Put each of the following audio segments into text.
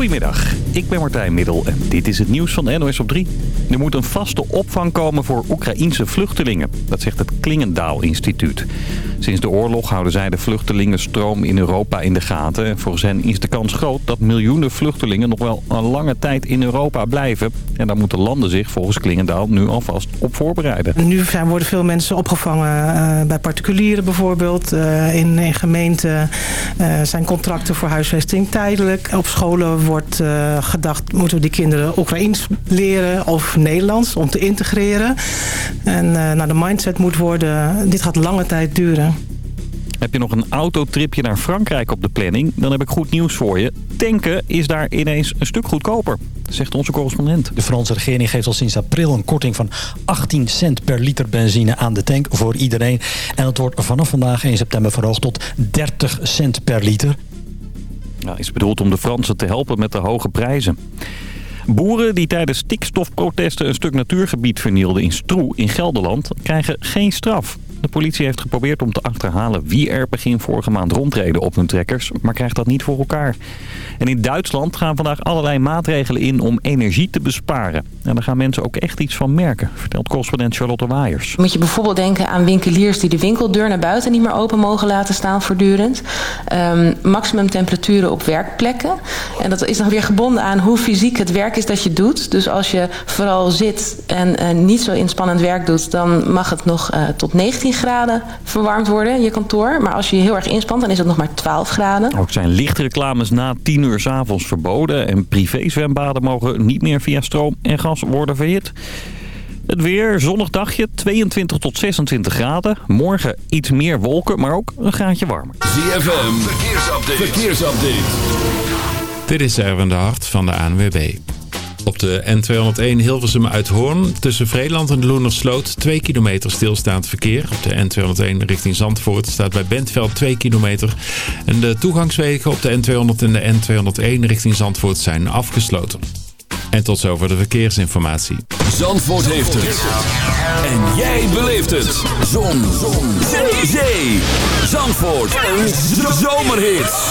Goedemiddag, ik ben Martijn Middel en dit is het nieuws van NOS op 3. Er moet een vaste opvang komen voor Oekraïense vluchtelingen. Dat zegt het Klingendaal Instituut. Sinds de oorlog houden zij de vluchtelingenstroom in Europa in de gaten. En volgens hen is de kans groot dat miljoenen vluchtelingen nog wel een lange tijd in Europa blijven. En daar moeten landen zich volgens Klingendaal nu alvast op voorbereiden. Nu zijn, worden veel mensen opgevangen uh, bij particulieren bijvoorbeeld. Uh, in, gemeenten uh, zijn contracten voor huisvesting tijdelijk. Op scholen wordt gedacht, moeten we die kinderen Oekraïens leren of Nederlands om te integreren. En nou, de mindset moet worden, dit gaat lange tijd duren. Heb je nog een autotripje naar Frankrijk op de planning? Dan heb ik goed nieuws voor je. Tanken is daar ineens een stuk goedkoper, zegt onze correspondent. De Franse regering geeft al sinds april een korting van 18 cent per liter benzine aan de tank voor iedereen. En het wordt vanaf vandaag 1 september verhoogd tot 30 cent per liter. Nou, is bedoeld om de Fransen te helpen met de hoge prijzen. Boeren die tijdens stikstofprotesten een stuk natuurgebied vernielden in Stroe in Gelderland krijgen geen straf. De politie heeft geprobeerd om te achterhalen wie er begin vorige maand rondreden op hun trekkers, maar krijgt dat niet voor elkaar. En in Duitsland gaan vandaag allerlei maatregelen in om energie te besparen. En daar gaan mensen ook echt iets van merken, vertelt correspondent Charlotte Waaiers. Moet je bijvoorbeeld denken aan winkeliers die de winkeldeur naar buiten niet meer open mogen laten staan voortdurend. Um, maximum temperaturen op werkplekken. En dat is dan weer gebonden aan hoe fysiek het werk is dat je doet. Dus als je vooral zit en uh, niet zo inspannend werk doet, dan mag het nog uh, tot 19 graden verwarmd worden in je kantoor. Maar als je je heel erg inspant, dan is het nog maar 12 graden. Ook zijn lichtreclames na 10 uur 's avonds verboden. En privézwembaden mogen niet meer via stroom en gas worden verhit. Het weer, zonnig dagje, 22 tot 26 graden. Morgen iets meer wolken, maar ook een graadje warmer. ZFM, verkeersupdate. verkeersupdate. Dit is Erwin de Hart van de ANWB. Op de N201 Hilversum uit Hoorn tussen Vreeland en de Loenersloot 2 kilometer stilstaand verkeer. Op de N201 richting Zandvoort staat bij Bentveld 2 kilometer. En de toegangswegen op de N200 en de N201 richting Zandvoort zijn afgesloten. En tot zover de verkeersinformatie. Zandvoort heeft het. En jij beleeft het. Zon. Zon. Zee. Zandvoort. Een zomerhit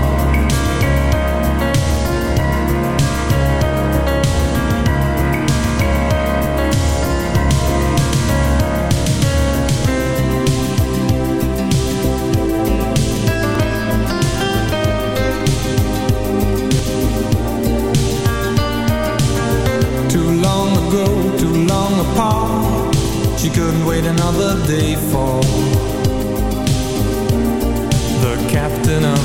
Couldn't wait another day for the captain of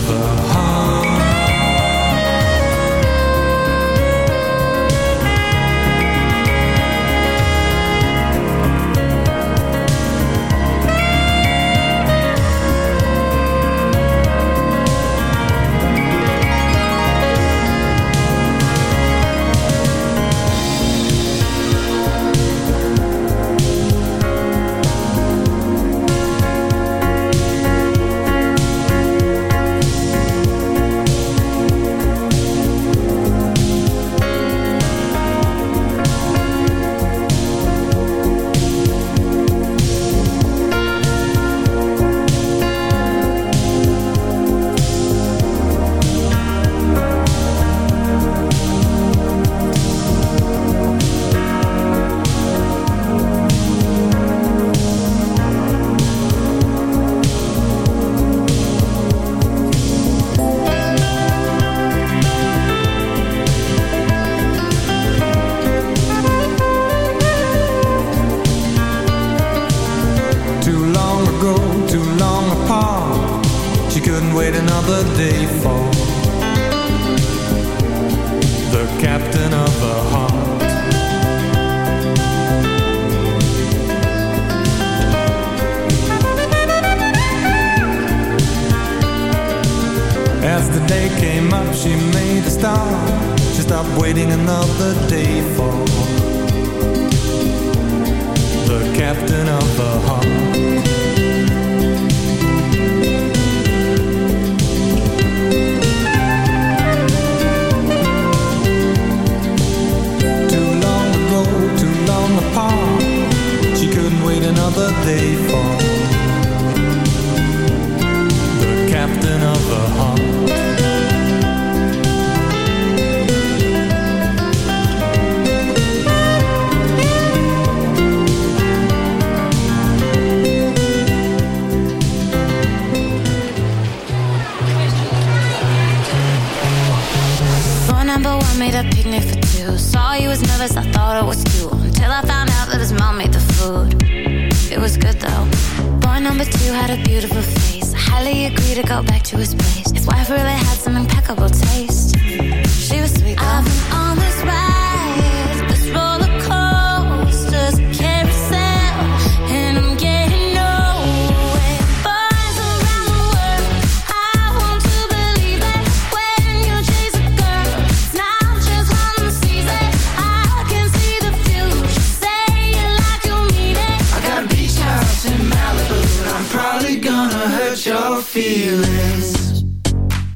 feelings.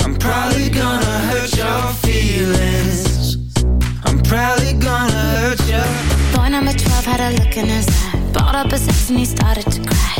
I'm probably gonna hurt your feelings. I'm probably gonna hurt you. Boy number 12 had a look in his eye. Up and he started to cry.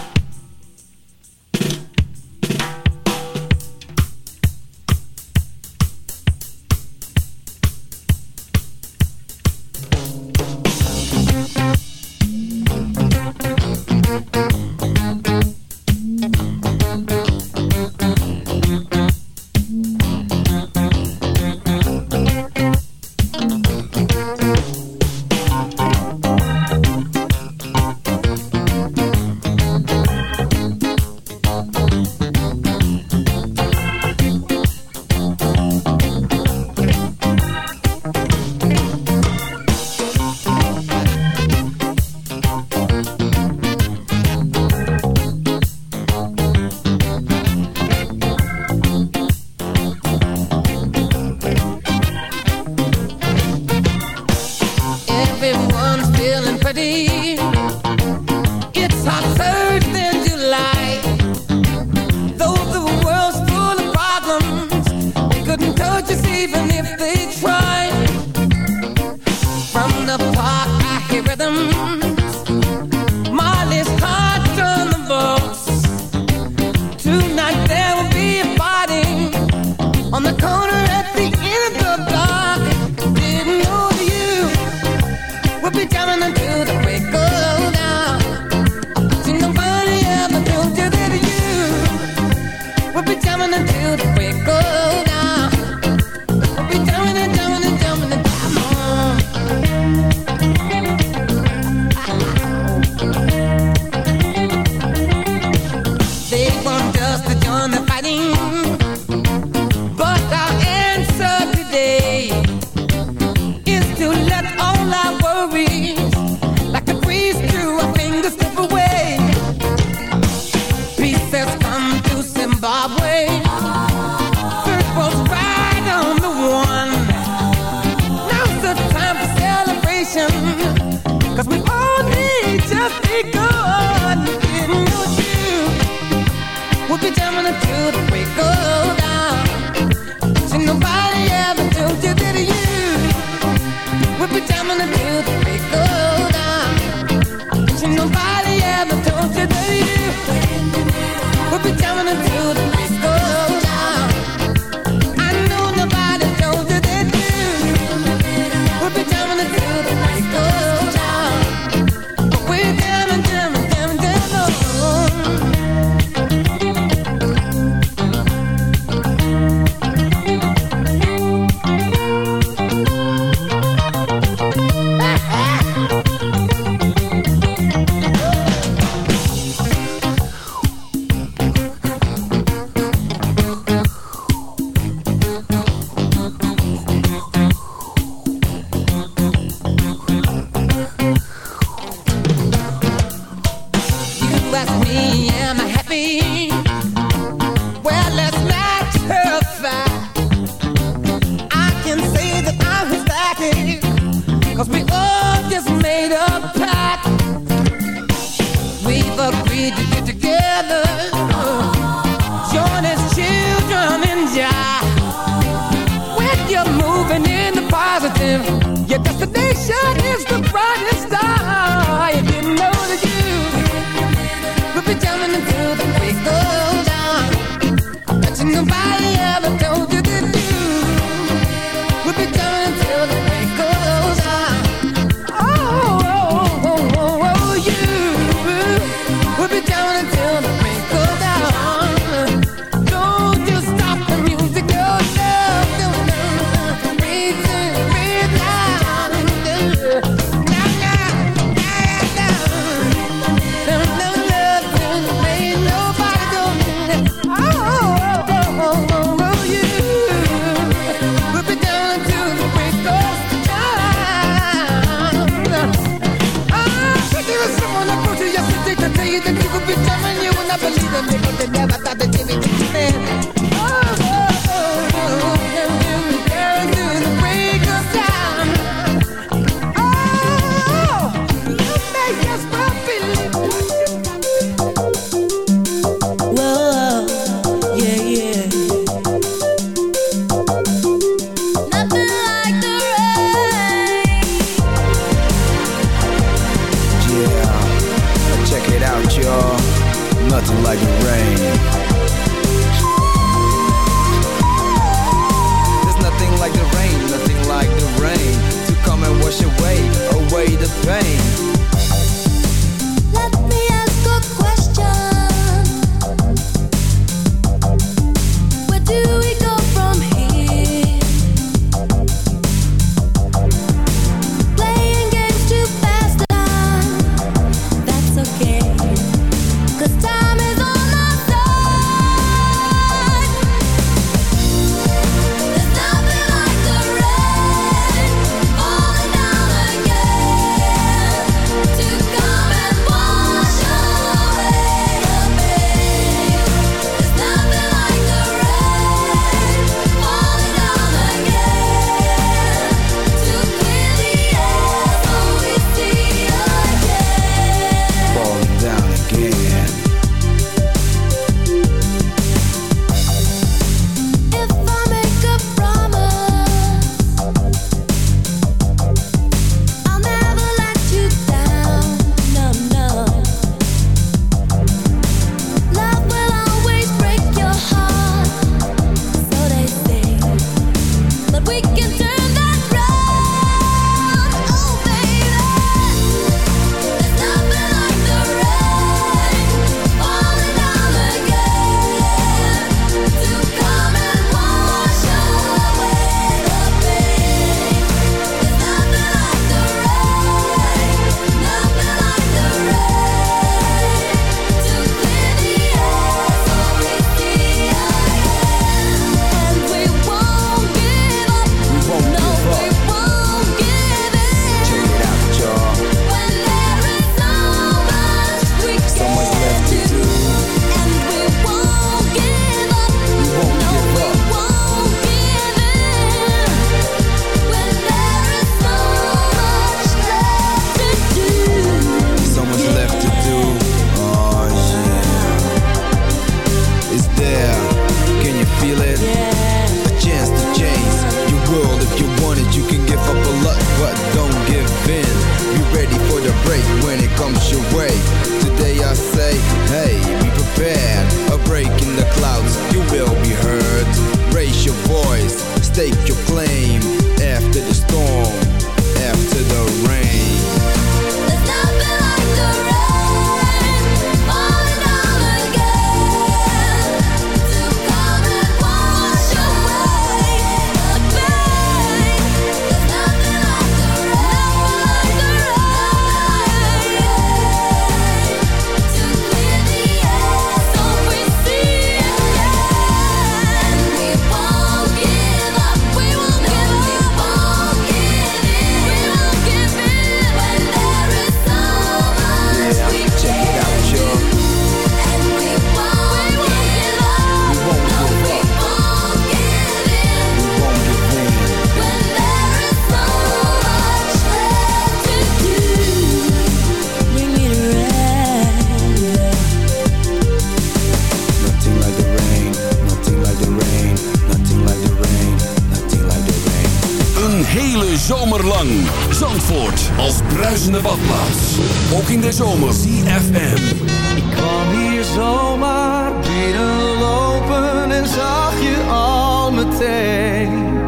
zomerlang. Zandvoort als bruisende badplaats. Ook in de zomer. CFM. Ik kwam hier zomaar binnenlopen en zag je al meteen.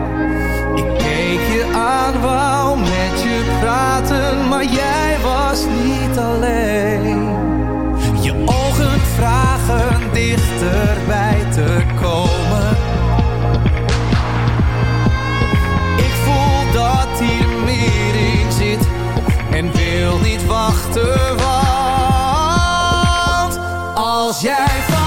Ik keek je aan, wou met je praten, maar jij was niet alleen. Je ogen vragen dichterbij te valt. Als jij valt.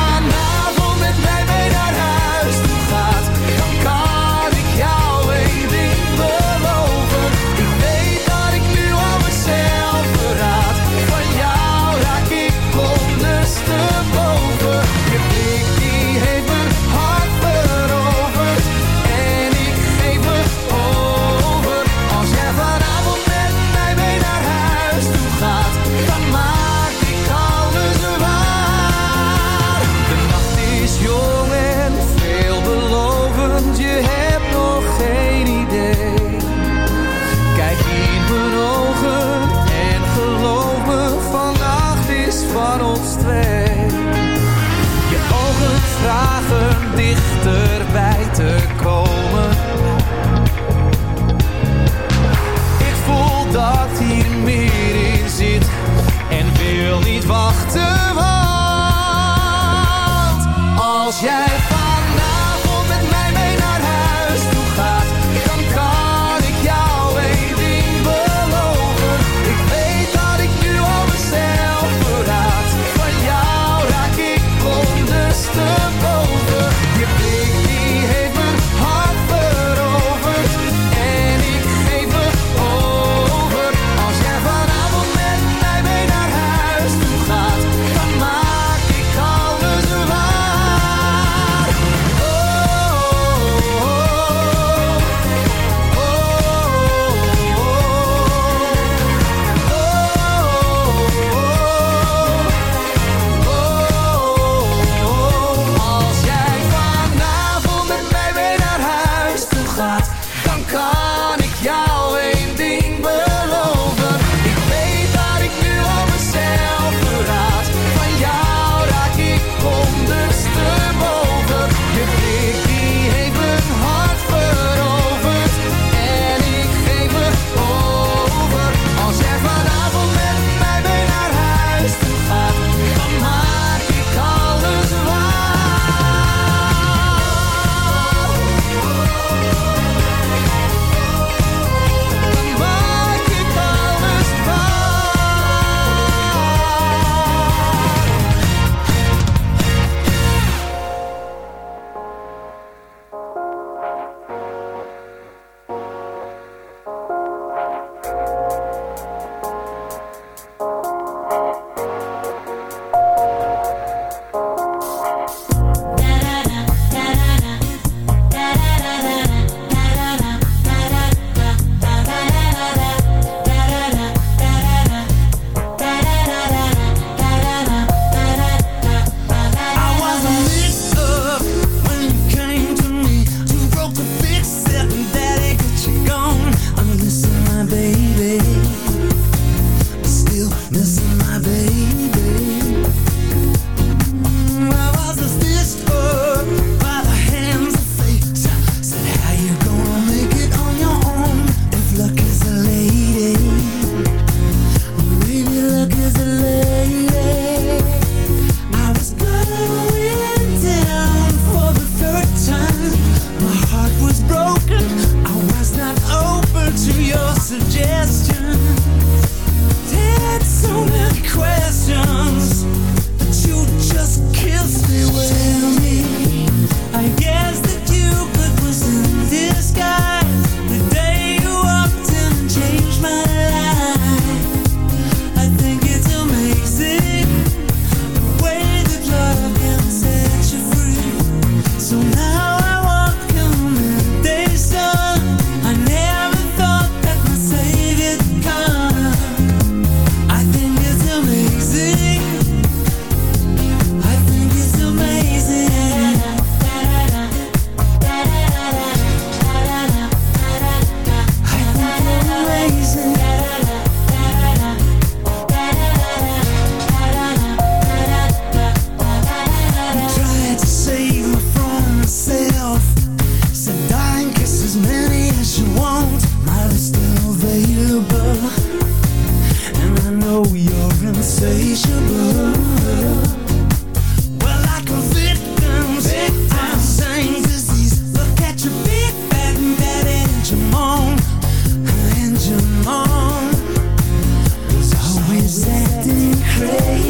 crazy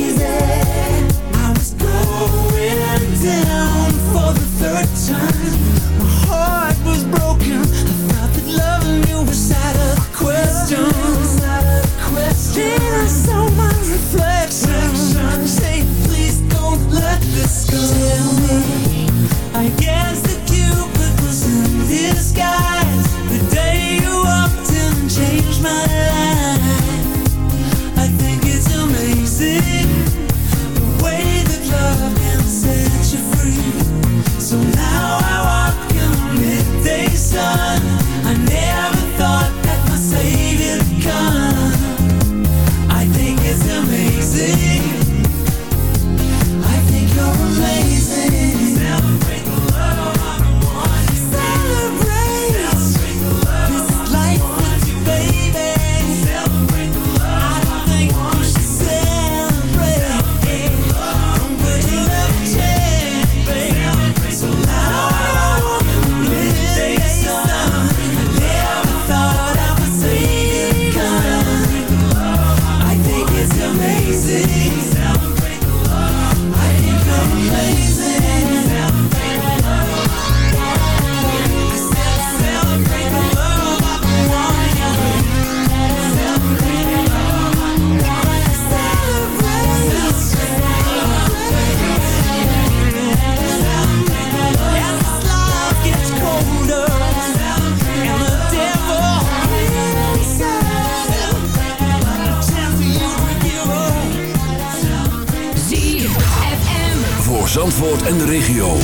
Zandvoort en de regio.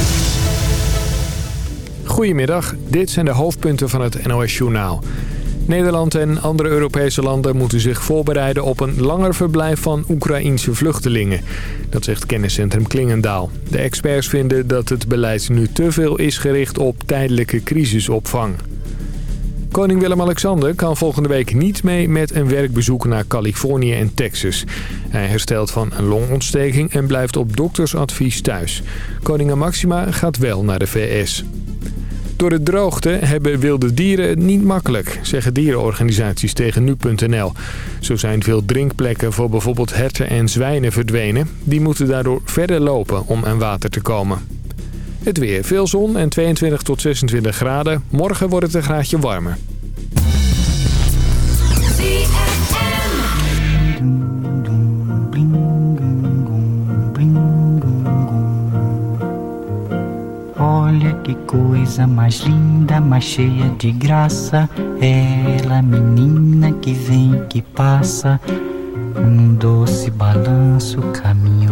Goedemiddag, dit zijn de hoofdpunten van het NOS-journaal. Nederland en andere Europese landen moeten zich voorbereiden op een langer verblijf van Oekraïense vluchtelingen. Dat zegt kenniscentrum Klingendaal. De experts vinden dat het beleid nu te veel is gericht op tijdelijke crisisopvang. Koning Willem-Alexander kan volgende week niet mee met een werkbezoek naar Californië en Texas. Hij herstelt van een longontsteking en blijft op doktersadvies thuis. Koningin Maxima gaat wel naar de VS. Door de droogte hebben wilde dieren het niet makkelijk, zeggen dierenorganisaties tegen nu.nl. Zo zijn veel drinkplekken voor bijvoorbeeld herten en zwijnen verdwenen. Die moeten daardoor verder lopen om aan water te komen. Het weer. Veel zon en 22 tot 26 graden. Morgen wordt het een graadje warmer. Olha que coisa mais linda, mais cheia de graça. Ela, menina que vem, que passa, num doce balanço, caminho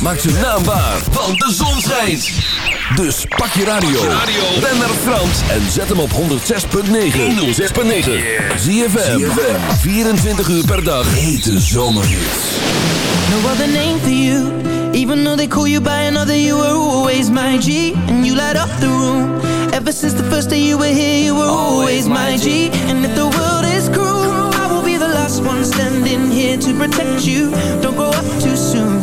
Maak zijn naam waar, want de zon schijnt. Dus pak je radio. Ben naar Frans en zet hem op 106.9. 106.9. ZFM. 24 uur per dag. Hete zomerhits. No other name for you Even though they call you by another You were always my G And you light up the room Ever since the first day you were here You were always my G And if the world is cruel I will be the last one standing here To protect you Don't grow up too soon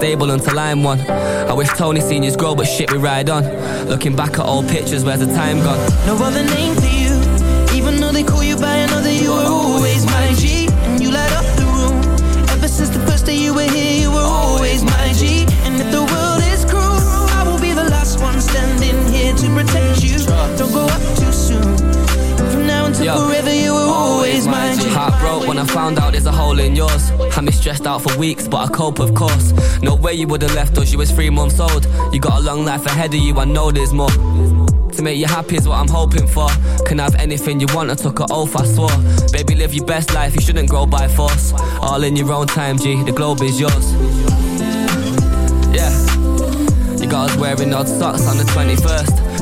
stable until I'm one. I wish Tony seniors grow, but shit, we ride on. Looking back at old pictures, where's the time gone? No other name for out for weeks, but I cope, of course. No way you would have left us, you was three months old. You got a long life ahead of you, I know there's more. To make you happy is what I'm hoping for. Can have anything you want, I took an oath, I swore. Baby, live your best life, you shouldn't grow by force. All in your own time, G, the globe is yours. Yeah. You got us wearing odd socks on the 21st.